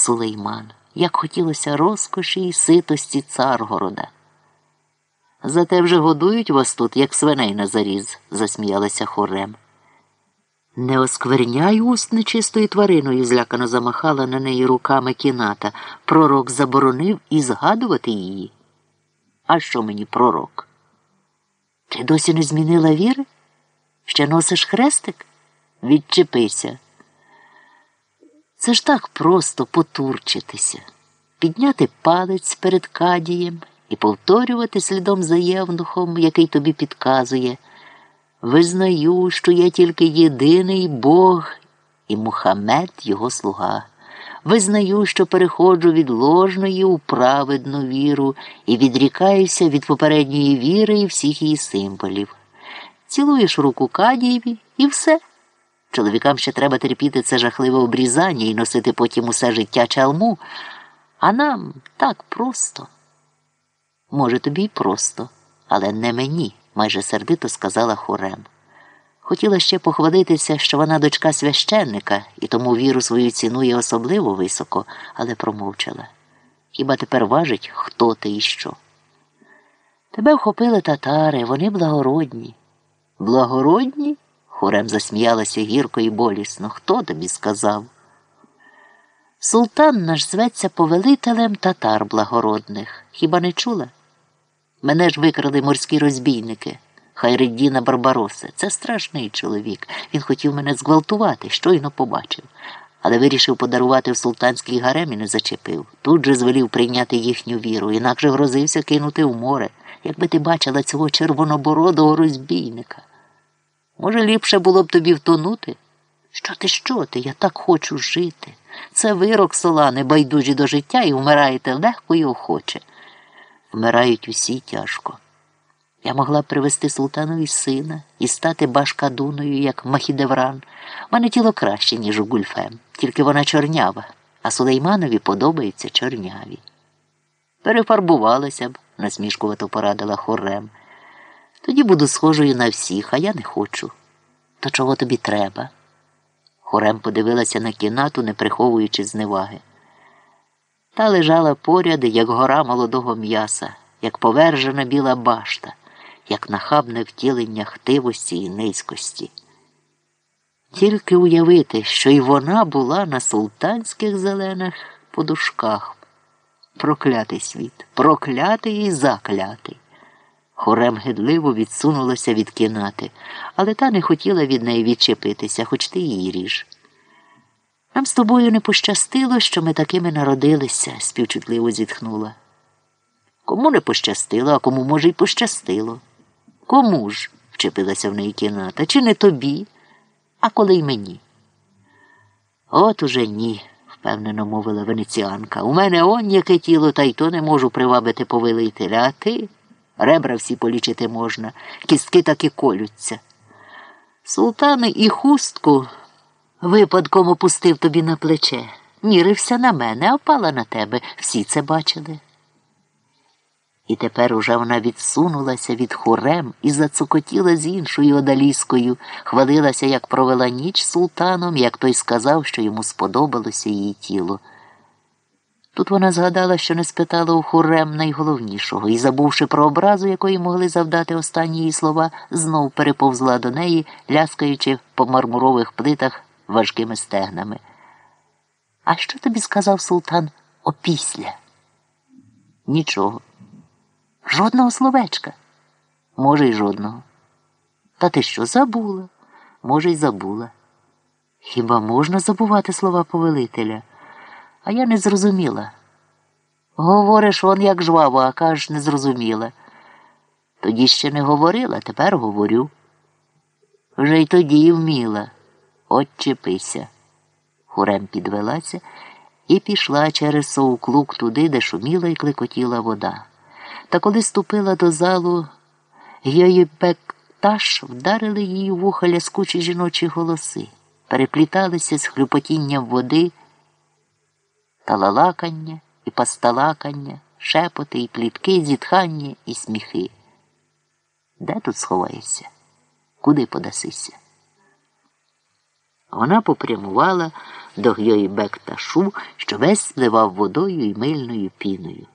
Сулейман, як хотілося розкоші і ситості царгорода. Зате вже годують вас тут, як свиней на заріз, засміялася хорем. Не оскверняй уст нечистою твариною, злякано замахала на неї руками кіната. Пророк заборонив і згадувати її. А що мені пророк? Ти досі не змінила віри? Ще носиш хрестик? Відчепися. Це ж так просто потурчитися, підняти палець перед кадієм і повторювати слідом за євнухом, який тобі підказує. Визнаю, що я тільки єдиний Бог і Мухаммед його слуга. Визнаю, що переходжу від ложної у праведну віру і відрікаюся від попередньої віри і всіх її символів. Цілуєш руку Кадієві і все. Чоловікам ще треба терпіти це жахливе обрізання і носити потім усе життя чалму, а нам так просто. Може, тобі й просто, але не мені, майже сердито сказала хорем. Хотіла ще похвалитися, що вона дочка священника і тому віру свою цінує особливо високо, але промовчала. Хіба тепер важить, хто ти і що? Тебе вхопили татари, вони благородні. Благородні? Хорем засміялася гірко і болісно. Хто тобі сказав? Султан наш зветься повелителем татар благородних. Хіба не чула? Мене ж викрали морські розбійники. Хайреддіна Барбароси. Це страшний чоловік. Він хотів мене зґвалтувати, щойно побачив. Але вирішив подарувати в султанський гарем і не зачепив. Тут же звелів прийняти їхню віру, інакше грозився кинути в море, якби ти бачила цього червонобородого розбійника. Може, ліпше було б тобі втонути? Що ти, що ти? Я так хочу жити. Це вирок солани, байдужі до життя і вмираєте легко і охоче. Вмирають усі тяжко. Я могла б привести султанові сина і стати башкадуною, як Махідевран. Мене тіло краще, ніж у Гульфем, тільки вона чорнява, а Сулейманові подобаються чорняві. Перефарбувалася б, насмішкувато порадила хорем. Тоді буду схожою на всіх, а я не хочу. То чого тобі треба? Хорем подивилася на кінату, не приховуючи зневаги. Та лежала поряд, як гора молодого м'яса, як повержена біла башта, як нахабне втілення хтивості і низькості. Тільки уявити, що й вона була на султанських зелених подушках. Проклятий світ, проклятий і заклятий. Хорем гидливо відсунулася від кінати, але та не хотіла від неї відчепитися, хоч ти її ріж. Нам з тобою не пощастило, що ми такими народилися, співчутливо зітхнула. Кому не пощастило, а кому, може, й пощастило. Кому ж? вчепилася в неї кіната, чи не тобі, а коли й мені? От уже ні, впевнено мовила венеціанка. У мене он яке тіло, та й то не можу привабити повелителя, а ти ребра всі полічити можна, кістки так і колються. Султани і хустку випадком опустив тобі на плече. Мірився на мене, а впала на тебе. Всі це бачили. І тепер уже вона відсунулася від хорем і зацокотіла з іншою одаліскою, хвалилася, як провела ніч султаном, як той сказав, що йому сподобалося її тіло. Тут вона згадала, що не спитала у хорем найголовнішого, і, забувши про образу, якої могли завдати останні її слова, знов переповзла до неї, ляскаючи по мармурових плитах важкими стегнами. А що тобі сказав султан опісля? Нічого. Жодного словечка. Може, й жодного. Та ти що забула? Може, й забула. Хіба можна забувати слова повелителя? А я не зрозуміла. Говориш он як жваво, а кажеш, не зрозуміла. Тоді ще не говорила, тепер говорю. Вже й тоді вміла. От чепися. Хурем підвелася і пішла через совклук туди, де шуміла і клекотіла вода. Та коли ступила до залу, її бекташ вдарили її вуха ляскучі жіночі голоси, перепліталися з хлюпотінням води та лалакання і пасталакання, шепоти і плітки, зітхання і сміхи. Де тут сховаєшся? Куди подасися? Вона попрямувала до Гйої Бекташу, що весь сливав водою і мильною піною.